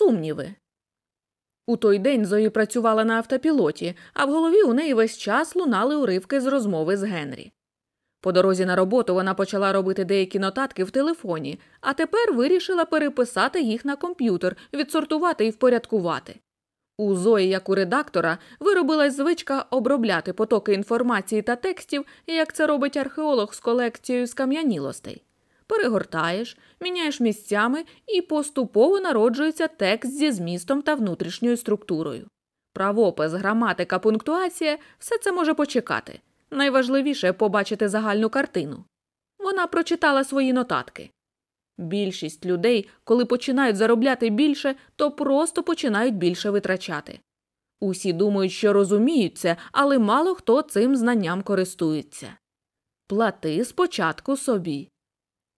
сумніви. У той день Зої працювала на автопілоті, а в голові у неї весь час лунали уривки з розмови з Генрі. По дорозі на роботу вона почала робити деякі нотатки в телефоні, а тепер вирішила переписати їх на комп'ютер, відсортувати і впорядкувати. У Зої, як у редактора, виробилась звичка обробляти потоки інформації та текстів, як це робить археолог з колекцією скам'янілостей. Перегортаєш, міняєш місцями і поступово народжується текст зі змістом та внутрішньою структурою. Правопис, граматика, пунктуація все це може почекати. Найважливіше побачити загальну картину. Вона прочитала свої нотатки. Більшість людей, коли починають заробляти більше, то просто починають більше витрачати. Усі думають, що розуміють це, але мало хто цим знанням користується. Плати спочатку собі.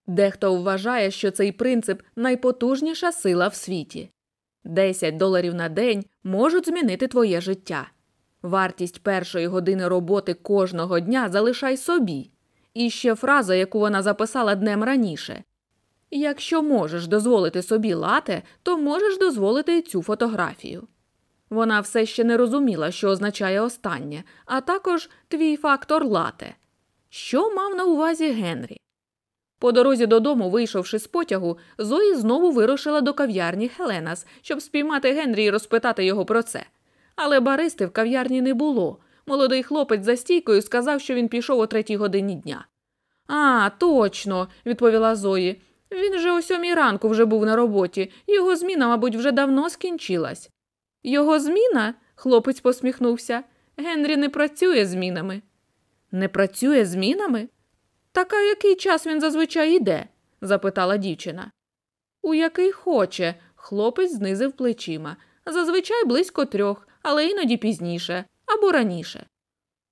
Дехто вважає, що цей принцип найпотужніша сила в світі 10 доларів на день можуть змінити твоє життя. Вартість першої години роботи кожного дня залишай собі. І ще фраза, яку вона записала днем раніше Якщо можеш дозволити собі лате, то можеш дозволити цю фотографію. Вона все ще не розуміла, що означає останнє, а також твій фактор лате. Що мав на увазі Генрі? По дорозі додому, вийшовши з потягу, Зої знову вирушила до кав'ярні Хеленас, щоб спіймати Генрі і розпитати його про це. Але баристи в кав'ярні не було. Молодий хлопець за стійкою сказав, що він пішов о третій годині дня. А, точно, відповіла Зої. Він же о сьомій ранку вже був на роботі, його зміна, мабуть, вже давно скінчилась. Його зміна? хлопець посміхнувся. Генрі не працює змінами. Не працює змінами? Так а який час він зазвичай йде? запитала дівчина. У який хоче, хлопець знизив плечима. Зазвичай близько трьох, але іноді пізніше або раніше.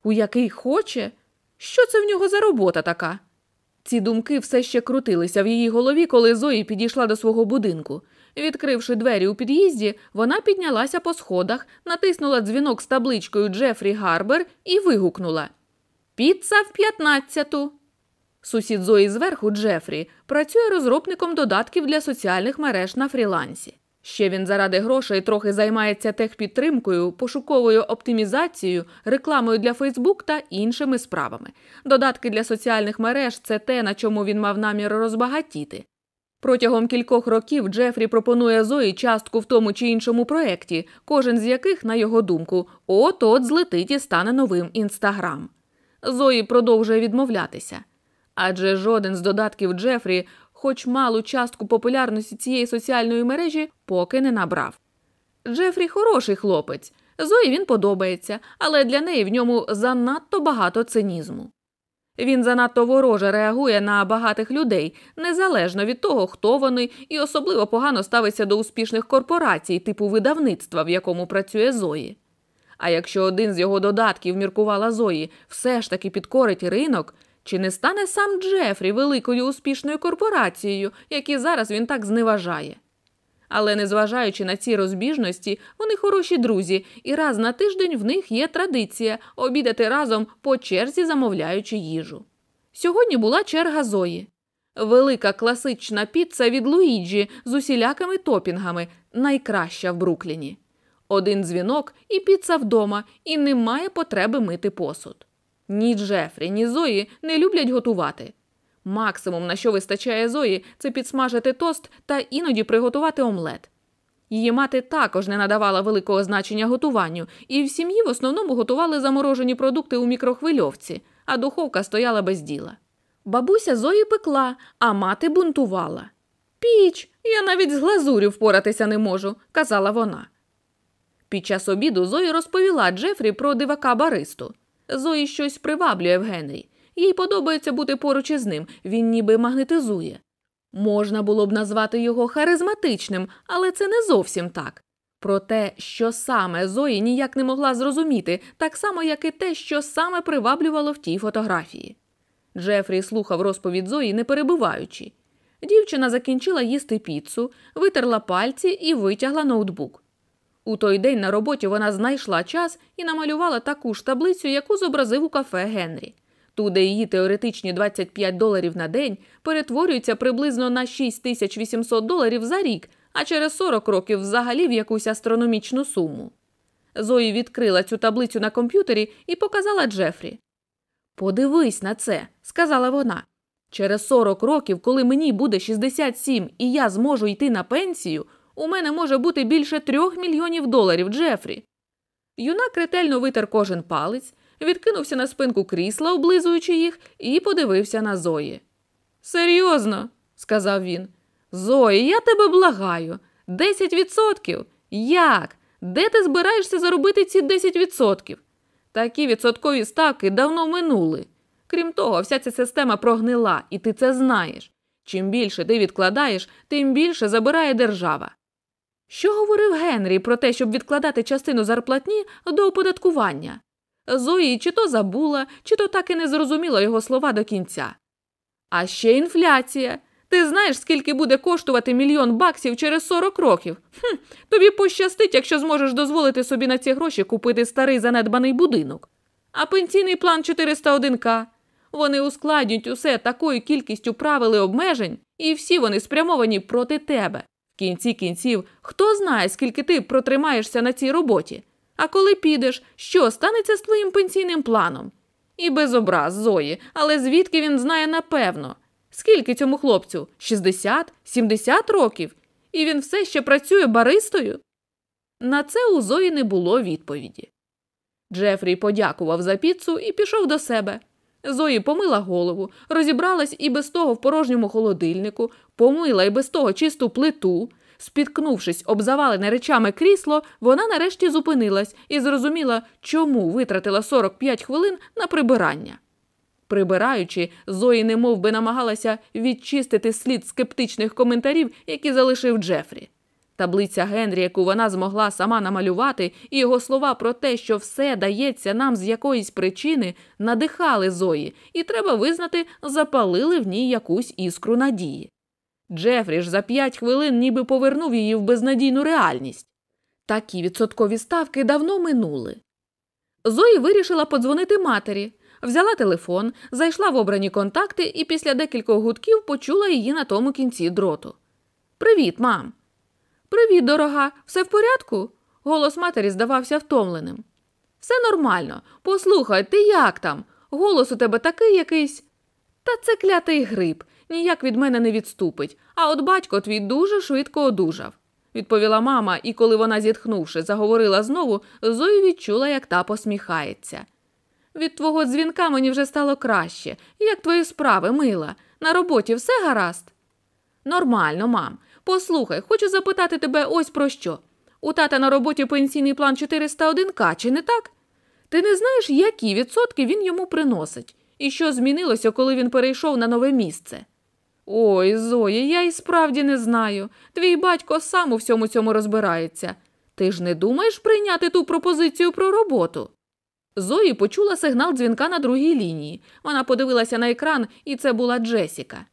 У який хоче? Що це в нього за робота така? Ці думки все ще крутилися в її голові, коли Зої підійшла до свого будинку. Відкривши двері у під'їзді, вона піднялася по сходах, натиснула дзвінок з табличкою Джефрі Гарбер і вигукнула Піца в п'ятнадцяту. Сусід Зої зверху Джефрі працює розробником додатків для соціальних мереж на фрілансі. Ще він заради грошей трохи займається техпідтримкою, пошуковою оптимізацією, рекламою для Фейсбук та іншими справами. Додатки для соціальних мереж це те, на чому він мав намір розбагатіти. Протягом кількох років Джефрі пропонує Зої частку в тому чи іншому проєкті, кожен з яких, на його думку, от от злетить і стане новим інстаграм. Зої продовжує відмовлятися. Адже жоден з додатків Джефрі хоч малу частку популярності цієї соціальної мережі поки не набрав. Джефрі хороший хлопець, Зої він подобається, але для неї в ньому занадто багато цинізму. Він занадто вороже реагує на багатих людей, незалежно від того, хто вони, і особливо погано ставиться до успішних корпорацій, типу видавництва, в якому працює Зої. А якщо один з його додатків міркувала Зої, все ж таки підкорить ринок, чи не стане сам Джефрі великою успішною корпорацією, які зараз він так зневажає? Але незважаючи на ці розбіжності, вони хороші друзі, і раз на тиждень в них є традиція обідати разом по черзі, замовляючи їжу. Сьогодні була черга Зої. Велика класична піца від Луїджі з усілякими топінгами, найкраща в Брукліні. Один дзвінок і піца вдома, і немає потреби мити посуд. Ні Джефрі, ні Зої не люблять готувати. Максимум, на що вистачає Зої, це підсмажити тост та іноді приготувати омлет. Її мати також не надавала великого значення готуванню, і в сім'ї в основному готували заморожені продукти у мікрохвильовці, а духовка стояла без діла. Бабуся Зої пекла, а мати бунтувала. Піч, я навіть з глазурю впоратися не можу, казала вона. Під час обіду Зої розповіла Джефрі про дивака баристу. Зої щось приваблює в Генрі. Їй подобається бути поруч із ним, він ніби магнетизує. Можна було б назвати його харизматичним, але це не зовсім так. Про те, що саме Зої ніяк не могла зрозуміти, так само, як і те, що саме приваблювало в тій фотографії. Джефрі слухав розповідь Зої, не перебуваючи. Дівчина закінчила їсти піцу, витерла пальці і витягла ноутбук. У той день на роботі вона знайшла час і намалювала таку ж таблицю, яку зобразив у кафе Генрі. Туди її теоретичні 25 доларів на день перетворюються приблизно на 6800 доларів за рік, а через 40 років взагалі в якусь астрономічну суму. Зої відкрила цю таблицю на комп'ютері і показала Джефрі. Подивись на це, сказала вона. Через 40 років, коли мені буде 67 і я зможу йти на пенсію, у мене може бути більше трьох мільйонів доларів, Джефрі. Юнак ретельно витер кожен палець, відкинувся на спинку крісла, облизуючи їх, і подивився на Зої. Серйозно, сказав він. Зої, я тебе благаю. Десять відсотків? Як? Де ти збираєшся заробити ці 10%? Такі відсоткові ставки давно минули. Крім того, вся ця система прогнила, і ти це знаєш. Чим більше ти відкладаєш, тим більше забирає держава. Що говорив Генрі про те, щоб відкладати частину зарплатні до оподаткування? Зої чи то забула, чи то так і не зрозуміла його слова до кінця. А ще інфляція. Ти знаєш, скільки буде коштувати мільйон баксів через 40 років? Хм, Тобі пощастить, якщо зможеш дозволити собі на ці гроші купити старий занедбаний будинок. А пенсійний план 401К. Вони ускладнюють усе такою кількістю правил і обмежень, і всі вони спрямовані проти тебе. Кінці кінців, хто знає, скільки ти протримаєшся на цій роботі. А коли підеш, що станеться з твоїм пенсійним планом? І без образ Зої, але звідки він знає напевно? Скільки цьому хлопцю? 60? 70 років? І він все ще працює баристою? На це у Зої не було відповіді. Джефрі подякував за піцу і пішов до себе. Зої помила голову, розібралась і без того в порожньому холодильнику, помила і без того чисту плиту. Спіткнувшись об завалене речами крісло, вона нарешті зупинилась і зрозуміла, чому витратила 45 хвилин на прибирання. Прибираючи, Зої немов би намагалася відчистити слід скептичних коментарів, які залишив Джефрі. Таблиця Генрі, яку вона змогла сама намалювати, і його слова про те, що все дається нам з якоїсь причини, надихали Зої, і треба визнати, запалили в ній якусь іскру надії. Джефрі ж за п'ять хвилин ніби повернув її в безнадійну реальність. Такі відсоткові ставки давно минули. Зої вирішила подзвонити матері, взяла телефон, зайшла в обрані контакти і після декількох гудків почула її на тому кінці дроту. Привіт, мам. Привіт, дорога, все в порядку? Голос матері здавався втомленим. Все нормально. Послухай, ти як там? Голос у тебе такий якийсь. Та це клятий гриб, ніяк від мене не відступить, а от батько твій дуже швидко одужав, відповіла мама, і коли вона, зітхнувши, заговорила знову, Зої відчула, як та посміхається. Від твого дзвінка мені вже стало краще. Як твої справи, мила? На роботі все гаразд? Нормально, мам. Послухай, хочу запитати тебе ось про що. У тата на роботі пенсійний план 401К, чи не так? Ти не знаєш, які відсотки він йому приносить, і що змінилося, коли він перейшов на нове місце? Ой, Зоя, я і справді не знаю. Твій батько сам у всьому цьому розбирається. Ти ж не думаєш прийняти ту пропозицію про роботу? Зої почула сигнал дзвінка на другій лінії. Вона подивилася на екран, і це була Джесіка.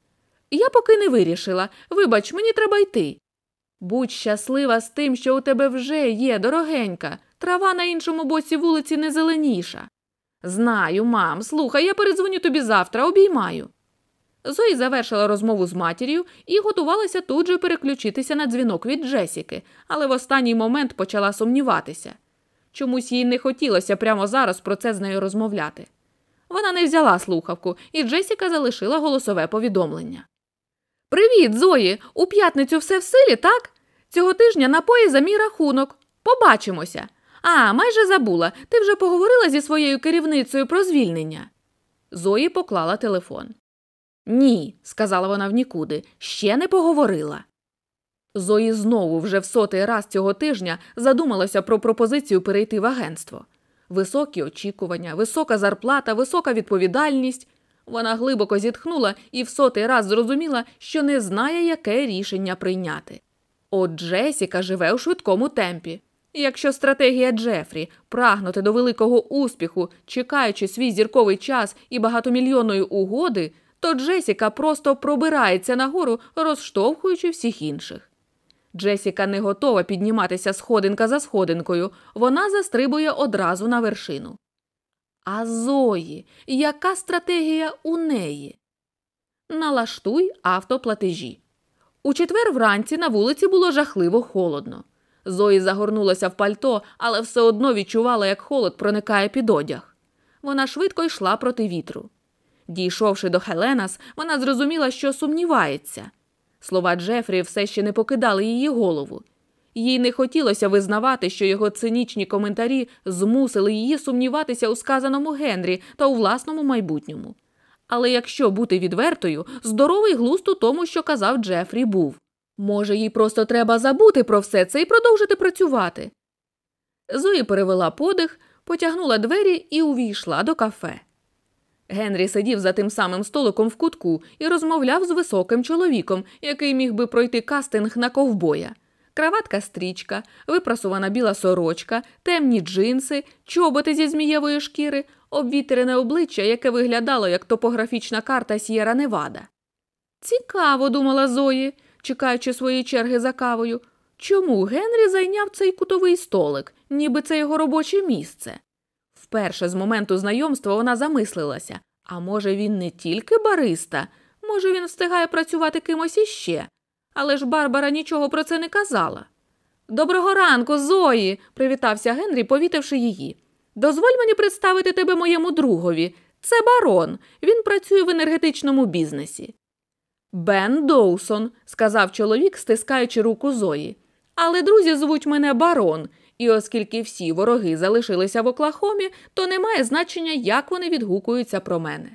Я поки не вирішила. Вибач, мені треба йти. Будь щаслива з тим, що у тебе вже є, дорогенька. Трава на іншому боці вулиці не зеленіша. Знаю, мам, слухай, я передзвоню тобі завтра, обіймаю. Зої завершила розмову з матір'ю і готувалася тут же переключитися на дзвінок від Джесіки, але в останній момент почала сумніватися. Чомусь їй не хотілося прямо зараз про це з нею розмовляти. Вона не взяла слухавку, і Джесіка залишила голосове повідомлення. Привіт, Зої! У п'ятницю все в силі, так? Цього тижня напої за мій рахунок. Побачимося. А, майже забула. Ти вже поговорила зі своєю керівницею про звільнення. Зої поклала телефон. Ні, сказала вона в нікуди, ще не поговорила. Зої знову вже в сотий раз цього тижня задумалася про пропозицію перейти в агентство. Високі очікування, висока зарплата, висока відповідальність. Вона глибоко зітхнула і в сотий раз зрозуміла, що не знає, яке рішення прийняти. От Джесіка живе у швидкому темпі. Якщо стратегія Джефрі прагнути до великого успіху, чекаючи свій зірковий час і багатомільйонної угоди, то Джесіка просто пробирається нагору, розштовхуючи всіх інших. Джесіка не готова підніматися сходинка за сходинкою, вона застрибує одразу на вершину. А Зої, яка стратегія у неї? Налаштуй автоплатежі. У четвер вранці на вулиці було жахливо холодно. Зої загорнулася в пальто, але все одно відчувала, як холод проникає під одяг. Вона швидко йшла проти вітру. Дійшовши до Хеленас, вона зрозуміла, що сумнівається. Слова Джефрі все ще не покидали її голову. Їй не хотілося визнавати, що його цинічні коментарі змусили її сумніватися у сказаному Генрі та у власному майбутньому. Але якщо бути відвертою, здоровий глузд у тому, що казав Джефрі, був. Може, їй просто треба забути про все це і продовжити працювати. Зої перевела подих, потягнула двері і увійшла до кафе. Генрі сидів за тим самим столиком в кутку і розмовляв з високим чоловіком, який міг би пройти кастинг на ковбоя. Краватка стрічка, випрасувана біла сорочка, темні джинси, чоботи зі змієвої шкіри, обвітерене обличчя, яке виглядало як топографічна карта С'єра Невада. Цікаво, думала Зої, чекаючи своєї черги за кавою. Чому Генрі зайняв цей кутовий столик, ніби це його робоче місце? Вперше з моменту знайомства вона замислилася а може, він не тільки бариста, може, він встигає працювати кимось іще. Але ж Барбара нічого про це не казала. Доброго ранку, Зої, привітався Генрі, повітивши її. Дозволь мені представити тебе моєму другові. Це барон. Він працює в енергетичному бізнесі. Бен Доусон, сказав чоловік, стискаючи руку Зої. Але друзі звуть мене барон, і оскільки всі вороги залишилися в Оклахомі, то немає значення, як вони відгукуються про мене.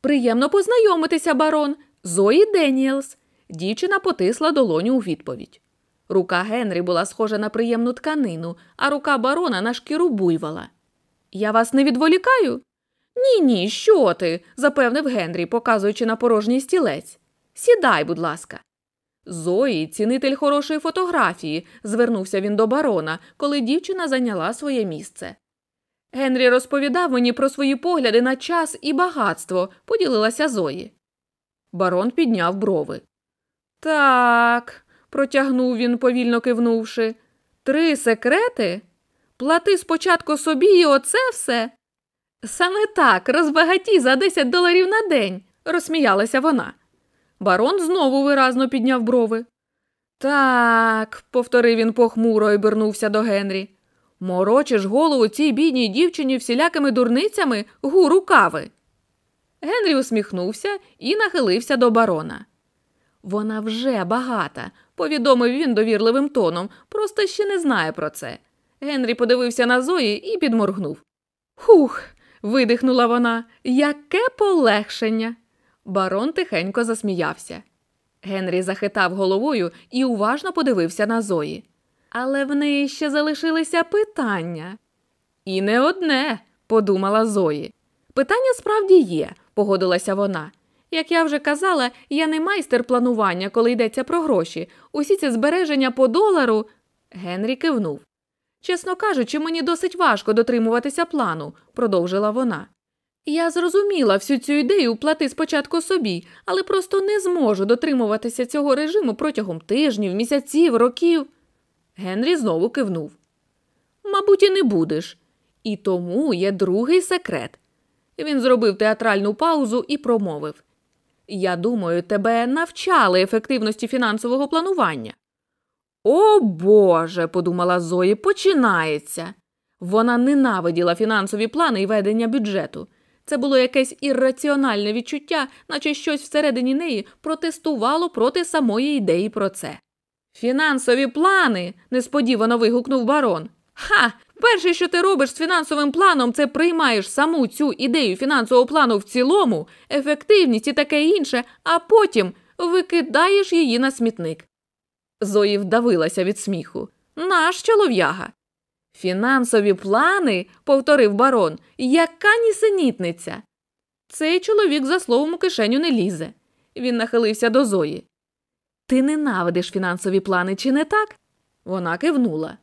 Приємно познайомитися, барон, Зої Деніелс. Дівчина потисла долоню у відповідь. Рука Генрі була схожа на приємну тканину, а рука барона на шкіру буйвола. Я вас не відволікаю? Ні, ні, що ти? запевнив Генрі, показуючи на порожній стілець. Сідай, будь ласка. Зої, цінитель хорошої фотографії, звернувся він до барона, коли дівчина зайняла своє місце. Генрі розповідав мені про свої погляди на час і багатство, поділилася Зої. Барон підняв брови. Так, протягнув він, повільно кивнувши. Три секрети? Плати спочатку собі і оце все. Саме так, розбагаті за 10 доларів на день, розсміялася вона. Барон знову виразно підняв брови. Так, повторив він похмуро і обернувся до Генрі. Морочиш голову цій бідній дівчині всілякими дурницями гуру кави. Генрі усміхнувся і нахилився до барона. Вона вже багата, повідомив він довірливим тоном, просто ще не знає про це. Генрі подивився на Зої і підморгнув. Хух. видихнула вона, яке полегшення. Барон тихенько засміявся. Генрі захитав головою і уважно подивився на Зої. Але в неї ще залишилися питання. І не одне, подумала Зої. Питання справді є, погодилася вона. Як я вже казала, я не майстер планування, коли йдеться про гроші. Усі ці збереження по долару. Генрі кивнув. Чесно кажучи, мені досить важко дотримуватися плану, продовжила вона. Я зрозуміла всю цю ідею плати спочатку собі, але просто не зможу дотримуватися цього режиму протягом тижнів, місяців, років. Генрі знову кивнув. Мабуть, і не будеш. І тому є другий секрет. Він зробив театральну паузу і промовив Я думаю, тебе навчали ефективності фінансового планування. О Боже, подумала Зої, починається. Вона ненавиділа фінансові плани і ведення бюджету. Це було якесь ірраціональне відчуття, наче щось всередині неї протестувало проти самої ідеї про це. Фінансові плани. несподівано вигукнув барон. Ха! Перше, що ти робиш з фінансовим планом, це приймаєш саму цю ідею фінансового плану в цілому, ефективність і таке інше, а потім викидаєш її на смітник. Зої вдавилася від сміху. Наш чолов'яга. Фінансові плани, повторив барон, яка нісенітниця. Цей чоловік за словом у кишеню не лізе. Він нахилився до Зої. Ти ненавидиш фінансові плани, чи не так? Вона кивнула.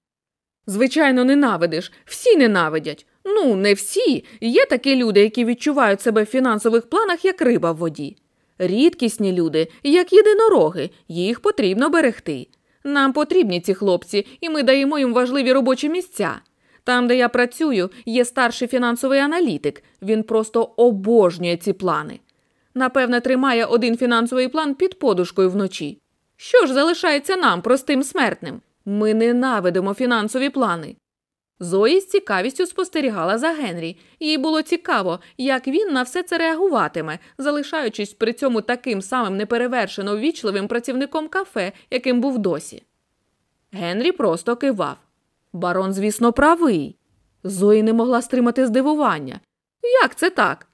Звичайно, ненавидиш. Всі ненавидять. Ну, не всі. Є такі люди, які відчувають себе в фінансових планах як риба в воді. Рідкісні люди, як єдинороги, їх потрібно берегти. Нам потрібні ці хлопці, і ми даємо їм важливі робочі місця. Там, де я працюю, є старший фінансовий аналітик. Він просто обожнює ці плани. Напевне, тримає один фінансовий план під подушкою вночі. Що ж залишається нам, простим смертним? Ми ненавидимо фінансові плани. Зої з цікавістю спостерігала за Генрі. Їй було цікаво, як він на все це реагуватиме, залишаючись при цьому таким самим неперевершено ввічливим працівником кафе, яким був досі. Генрі просто кивав. Барон, звісно, правий. Зої не могла стримати здивування. Як це так?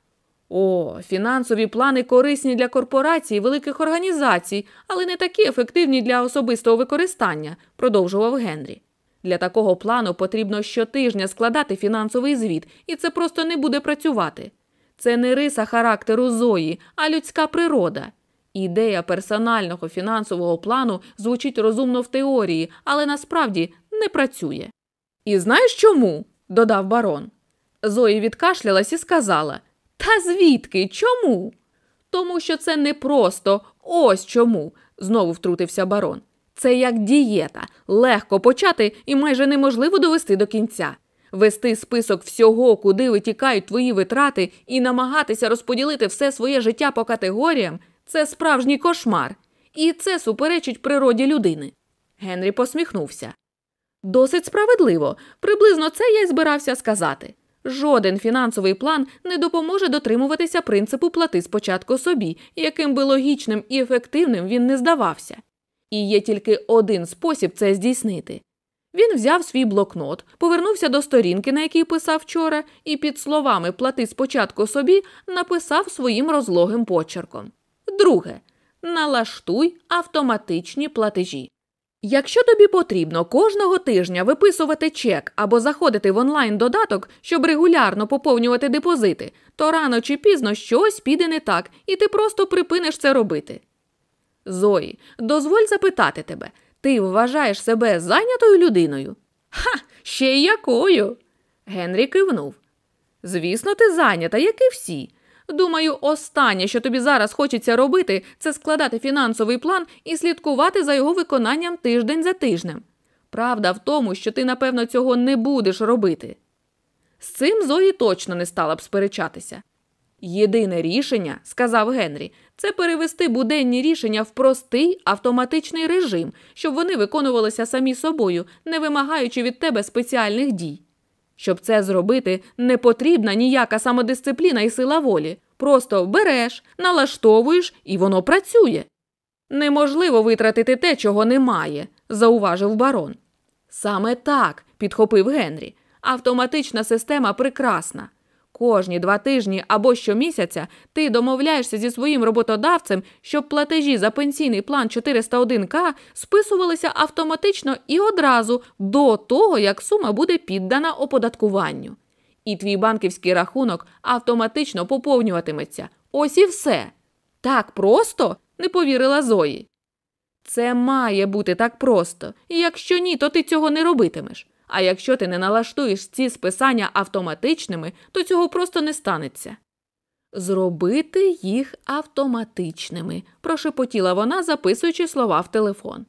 О, фінансові плани корисні для корпорацій, великих організацій, але не такі ефективні для особистого використання, продовжував Генрі. Для такого плану потрібно щотижня складати фінансовий звіт, і це просто не буде працювати. Це не риса характеру Зої, а людська природа. Ідея персонального фінансового плану звучить розумно в теорії, але насправді не працює. І знаєш чому? додав барон. Зої відкашлялась і сказала Та звідки? Чому? Тому що це не просто ось чому, знову втрутився барон. Це як дієта, легко почати і майже неможливо довести до кінця. Вести список всього, куди витікають твої витрати, і намагатися розподілити все своє життя по категоріям це справжній кошмар. І це суперечить природі людини. Генрі посміхнувся. Досить справедливо, приблизно це я й збирався сказати. Жоден фінансовий план не допоможе дотримуватися принципу плати спочатку собі, яким би логічним і ефективним він не здавався. І є тільки один спосіб це здійснити. Він взяв свій блокнот, повернувся до сторінки, на якій писав вчора, і під словами плати спочатку собі написав своїм розлогим почерком. Друге. Налаштуй автоматичні платежі. Якщо тобі потрібно кожного тижня виписувати чек або заходити в онлайн додаток, щоб регулярно поповнювати депозити, то рано чи пізно щось піде не так, і ти просто припиниш це робити. Зої, дозволь запитати тебе, ти вважаєш себе зайнятою людиною? Ха, ще й якою? Генрі кивнув. Звісно, ти зайнята, як і всі. Думаю, останнє, що тобі зараз хочеться робити, це складати фінансовий план і слідкувати за його виконанням тиждень за тижнем. Правда в тому, що ти, напевно, цього не будеш робити. З цим Зої точно не стала б сперечатися. Єдине рішення, сказав Генрі, це перевести буденні рішення в простий автоматичний режим, щоб вони виконувалися самі собою, не вимагаючи від тебе спеціальних дій. Щоб це зробити, не потрібна ніяка самодисципліна і сила волі. Просто береш, налаштовуєш і воно працює. Неможливо витратити те, чого немає, зауважив барон. Саме так, підхопив Генрі. Автоматична система прекрасна. Кожні два тижні або щомісяця ти домовляєшся зі своїм роботодавцем, щоб платежі за пенсійний план 401К списувалися автоматично і одразу до того, як сума буде піддана оподаткуванню. І твій банківський рахунок автоматично поповнюватиметься. Ось і все. Так просто? не повірила Зої. Це має бути так просто, і якщо ні, то ти цього не робитимеш. А якщо ти не налаштуєш ці списання автоматичними, то цього просто не станеться. Зробити їх автоматичними, прошепотіла вона, записуючи слова в телефон.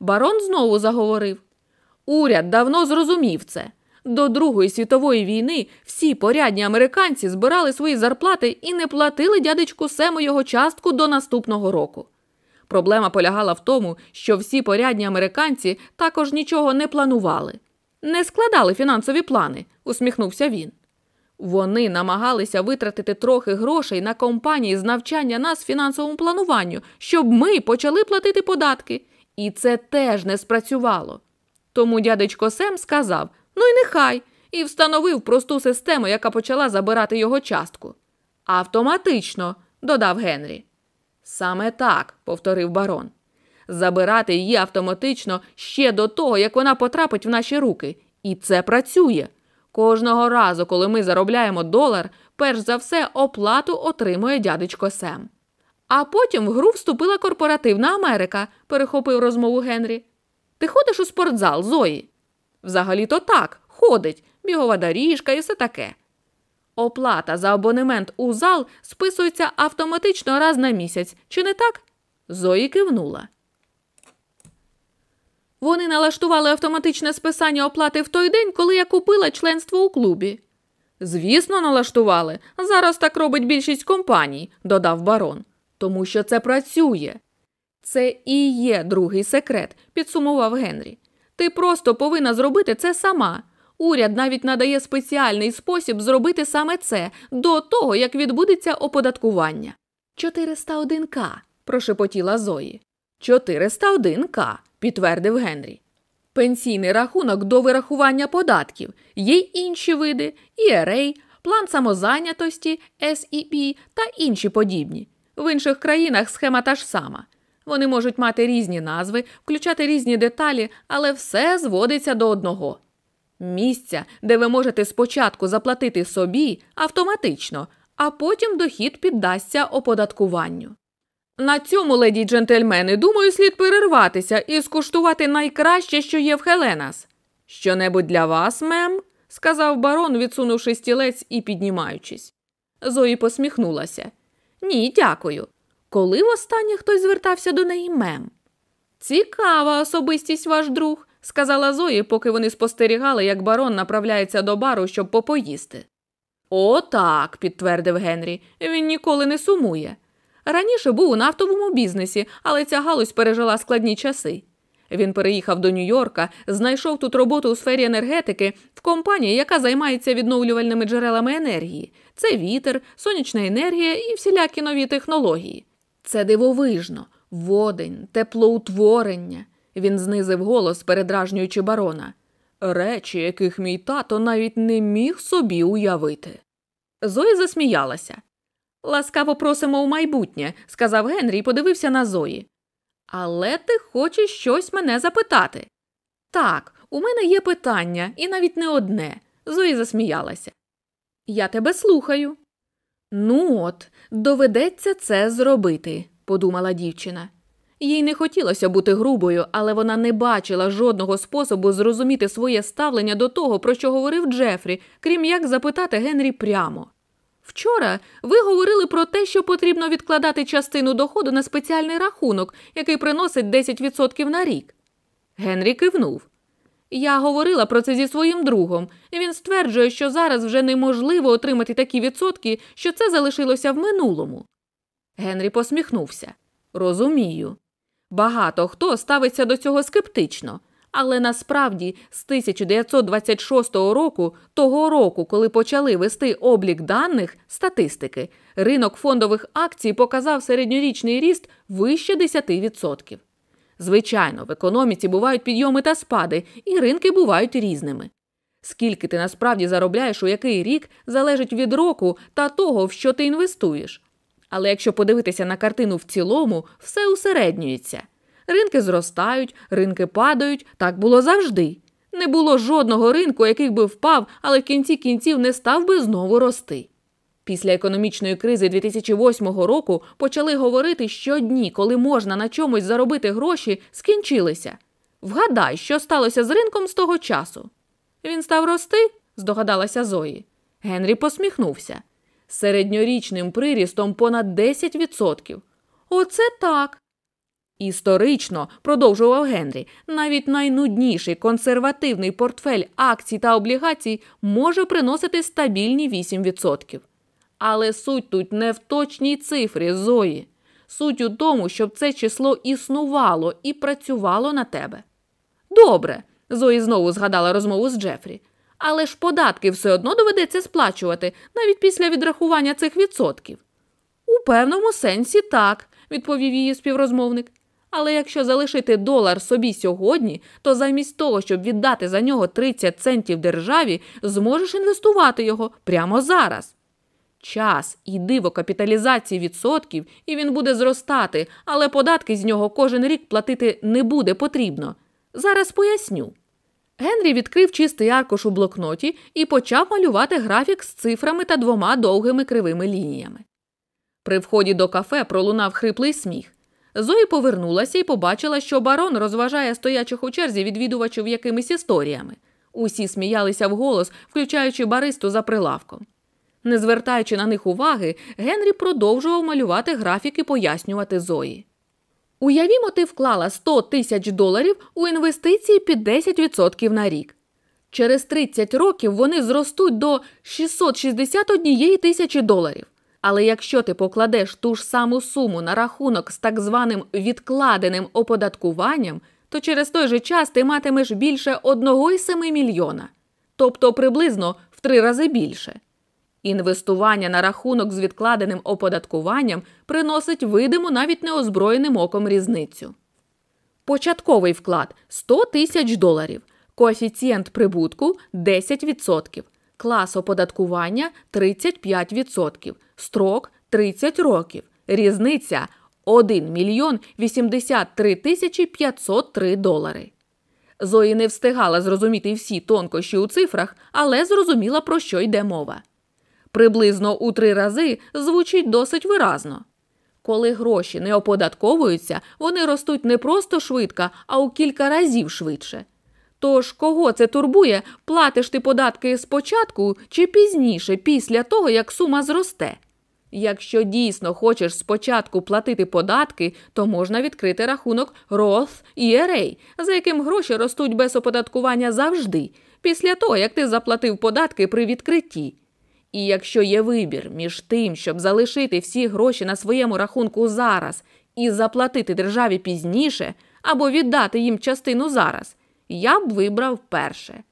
Барон знову заговорив Уряд давно зрозумів це. До Другої світової війни всі порядні американці збирали свої зарплати і не платили дядечку Сему його частку до наступного року. Проблема полягала в тому, що всі порядні американці також нічого не планували, не складали фінансові плани, усміхнувся він. Вони намагалися витратити трохи грошей на компанії з навчання нас фінансовому плануванню, щоб ми почали платити податки. І це теж не спрацювало. Тому дядечко Сем сказав: ну і нехай, і встановив просту систему, яка почала забирати його частку. Автоматично, додав Генрі. Саме так, повторив барон. Забирати її автоматично ще до того, як вона потрапить в наші руки. І це працює. Кожного разу, коли ми заробляємо долар, перш за все оплату отримує дядечко Сем. А потім в гру вступила корпоративна Америка, перехопив розмову Генрі. Ти ходиш у спортзал, Зої? Взагалі то так, ходить, бігова доріжка і все таке. Оплата за абонемент у зал списується автоматично раз на місяць, чи не так? Зої кивнула. Вони налаштували автоматичне списання оплати в той день, коли я купила членство у клубі. Звісно, налаштували. Зараз так робить більшість компаній, додав барон. Тому що це працює. Це і є другий секрет, підсумував Генрі. Ти просто повинна зробити це сама. Уряд навіть надає спеціальний спосіб зробити саме це до того, як відбудеться оподаткування. 401К, прошепотіла Зої. 401К, підтвердив Генрі. Пенсійний рахунок до вирахування податків, є й інші види, ERA, план самозайнятості, SEP та інші подібні. В інших країнах схема та ж сама. Вони можуть мати різні назви, включати різні деталі, але все зводиться до одного. Місця, де ви можете спочатку заплатити собі автоматично, а потім дохід піддасться оподаткуванню. На цьому, леді джентльмени, думаю, слід перерватися і скуштувати найкраще, що є в Хеленас. Щонебудь для вас, мем, сказав барон, відсунувши стілець і піднімаючись. Зої посміхнулася. Ні, дякую. Коли востаннє хтось звертався до неї мем? Цікава особистість ваш друг, сказала Зої, поки вони спостерігали, як барон направляється до бару, щоб попоїсти. «О, так», – підтвердив Генрі, він ніколи не сумує. Раніше був у нафтовому бізнесі, але ця галузь пережила складні часи. Він переїхав до Нью-Йорка, знайшов тут роботу у сфері енергетики в компанії, яка займається відновлювальними джерелами енергії. Це вітер, сонячна енергія і всілякі нові технології. Це дивовижно, водень, теплоутворення. Він знизив голос, передражнюючи барона. Речі, яких мій тато навіть не міг собі уявити. Зої засміялася. Ласкаво просимо у майбутнє, сказав Генрі і подивився на Зої. Але ти хочеш щось мене запитати? Так, у мене є питання, і навіть не одне. Зої засміялася. Я тебе слухаю. Ну от, доведеться це зробити, подумала дівчина. Їй не хотілося бути грубою, але вона не бачила жодного способу зрозуміти своє ставлення до того, про що говорив Джефрі, крім як запитати Генрі прямо. Вчора ви говорили про те, що потрібно відкладати частину доходу на спеціальний рахунок, який приносить 10% на рік. Генрі кивнув. Я говорила про це зі своїм другом, він стверджує, що зараз вже неможливо отримати такі відсотки, що це залишилося в минулому. Генрі посміхнувся. Розумію. Багато хто ставиться до цього скептично. Але насправді з 1926 року, того року, коли почали вести облік даних статистики, ринок фондових акцій показав середньорічний ріст вище 10%. Звичайно, в економіці бувають підйоми та спади, і ринки бувають різними. Скільки ти насправді заробляєш у який рік, залежить від року та того, в що ти інвестуєш. Але якщо подивитися на картину в цілому, все усереднюється. Ринки зростають, ринки падають, так було завжди. Не було жодного ринку, який би впав, але в кінці кінців не став би знову рости. Після економічної кризи 2008 року почали говорити, що дні, коли можна на чомусь заробити гроші, скінчилися. Вгадай, що сталося з ринком з того часу. Він став рости, здогадалася Зої. Генрі посміхнувся. Середньорічним прирістом понад 10%. Оце так. Історично, продовжував Генрі, навіть найнудніший консервативний портфель акцій та облігацій може приносити стабільні 8%. Але суть тут не в точній цифрі Зої. Суть у тому, щоб це число існувало і працювало на тебе. Добре, Зої знову згадала розмову з Джефрі. Але ж податки все одно доведеться сплачувати навіть після відрахування цих відсотків. У певному сенсі так, відповів її співрозмовник. Але якщо залишити долар собі сьогодні, то замість того, щоб віддати за нього 30 центів державі, зможеш інвестувати його прямо зараз. Час і диво капіталізації відсотків, і він буде зростати, але податки з нього кожен рік платити не буде потрібно. Зараз поясню. Генрі відкрив чистий аркуш у блокноті і почав малювати графік з цифрами та двома довгими кривими лініями. При вході до кафе пролунав хриплий сміх. Зої повернулася і побачила, що барон розважає стоячих у черзі відвідувачів якимись історіями. Усі сміялися вголос, включаючи баристу за прилавком. Не звертаючи на них уваги, Генрі продовжував малювати графік і пояснювати Зої. Уявімо, ти вклала 100 тисяч доларів у інвестиції під 10% на рік. Через 30 років вони зростуть до 661 тисячі доларів. Але якщо ти покладеш ту ж саму суму на рахунок з так званим відкладеним оподаткуванням, то через той же час ти матимеш більше 1,7 мільйона, тобто приблизно в три рази більше. Інвестування на рахунок з відкладеним оподаткуванням приносить видиму навіть неозброєним оком різницю. Початковий вклад 100 тисяч доларів, коефіцієнт прибутку 10%, клас оподаткування 35%, строк 30 років, різниця 1 мільйон 83 тисячі 503 долари. Зої не встигала зрозуміти всі тонкощі у цифрах, але зрозуміла, про що йде мова. Приблизно у три рази звучить досить виразно. Коли гроші не оподатковуються, вони ростуть не просто швидко, а у кілька разів швидше. Тож, кого це турбує, платиш ти податки спочатку чи пізніше, після того, як сума зросте. Якщо дійсно хочеш спочатку платити податки, то можна відкрити рахунок Roth IRA, за яким гроші ростуть без оподаткування завжди, після того, як ти заплатив податки при відкритті. І якщо є вибір між тим, щоб залишити всі гроші на своєму рахунку зараз і заплатити державі пізніше, або віддати їм частину зараз, я б вибрав перше.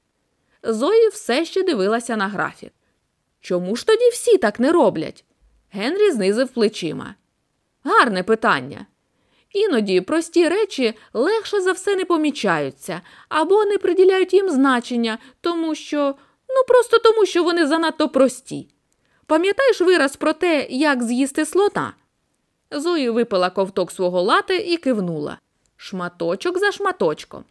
Зої все ще дивилася на графік. Чому ж тоді всі так не роблять? Генрі знизив плечима. Гарне питання. Іноді прості речі легше за все не помічаються або не приділяють їм значення, тому що, ну просто тому, що вони занадто прості. Пам'ятаєш вираз про те, як з'їсти слона? Зої випила ковток свого лати і кивнула шматочок за шматочком.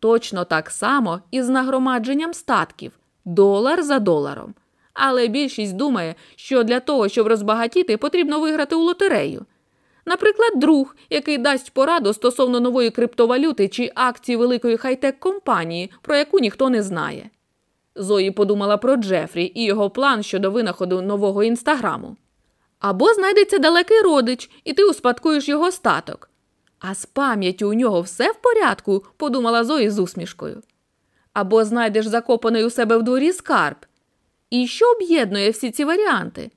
Точно так само і з нагромадженням статків долар за доларом. Але більшість думає, що для того, щоб розбагатіти, потрібно виграти у лотерею. Наприклад, друг, який дасть пораду стосовно нової криптовалюти чи акції великої хай-тек компанії, про яку ніхто не знає. Зої подумала про Джефрі і його план щодо винаходу нового інстаграму. Або знайдеться далекий родич, і ти успадкуєш його статок. А з пам'яттю у нього все в порядку, подумала Зої з усмішкою. Або знайдеш закопаний у себе в дворі скарб. І що об'єднує всі ці варіанти?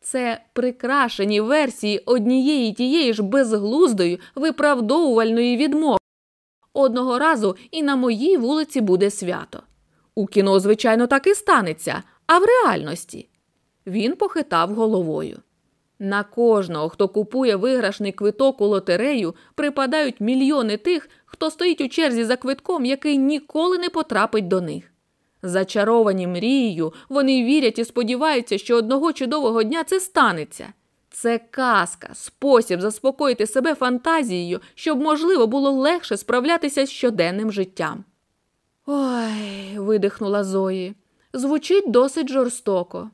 Це прикрашені версії однієї тієї ж безглуздої виправдовувальної відмови. Одного разу і на моїй вулиці буде свято. У кіно, звичайно, так і станеться, а в реальності. Він похитав головою. На кожного, хто купує виграшний квиток у лотерею, припадають мільйони тих, хто стоїть у черзі за квитком, який ніколи не потрапить до них. Зачаровані мрією, вони вірять і сподіваються, що одного чудового дня це станеться. Це казка, спосіб заспокоїти себе фантазією, щоб можливо було легше справлятися з щоденним життям. Ой, видихнула Зої. Звучить досить жорстоко.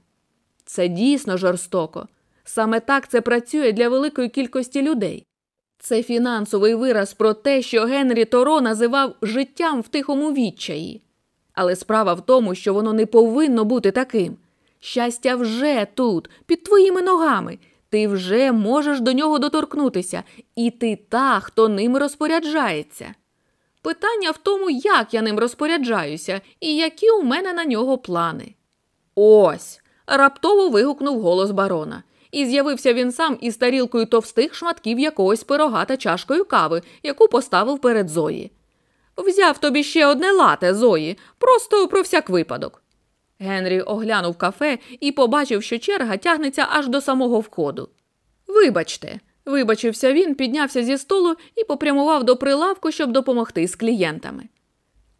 Це дійсно жорстоко. Саме так це працює для великої кількості людей. Це фінансовий вираз про те, що Генрі Торо називав життям в тихому відчаї. Але справа в тому, що воно не повинно бути таким. Щастя вже тут, під твоїми ногами. Ти вже можеш до нього доторкнутися, і ти та, хто ним розпоряджається. Питання в тому, як я ним розпоряджаюся і які у мене на нього плани. Ось. раптово вигукнув голос барона. І з'явився він сам із тарілкою товстих шматків якогось пирога та чашкою кави, яку поставив перед Зої. Взяв тобі ще одне лате, Зої, просто про всяк випадок. Генрі оглянув кафе і побачив, що черга тягнеться аж до самого входу. Вибачте, вибачився він, піднявся зі столу і попрямував до прилавку, щоб допомогти з клієнтами.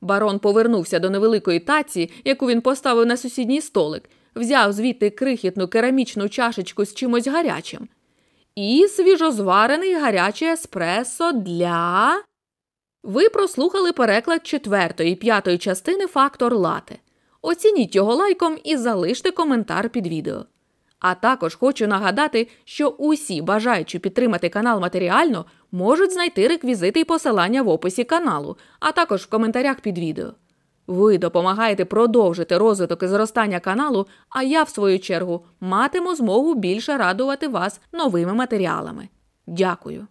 Барон повернувся до невеликої таці, яку він поставив на сусідній столик, взяв звідти крихітну керамічну чашечку з чимось гарячим. І свіжозварений гарячий еспресо для. Ви прослухали переклад четвертої і п'ятої частини Фактор Лате. Оцініть його лайком і залиште коментар під відео. А також хочу нагадати, що усі, бажаючи підтримати канал матеріально, можуть знайти реквізити і посилання в описі каналу, а також в коментарях під відео. Ви допомагаєте продовжити розвиток і зростання каналу, а я, в свою чергу, матиму змогу більше радувати вас новими матеріалами. Дякую.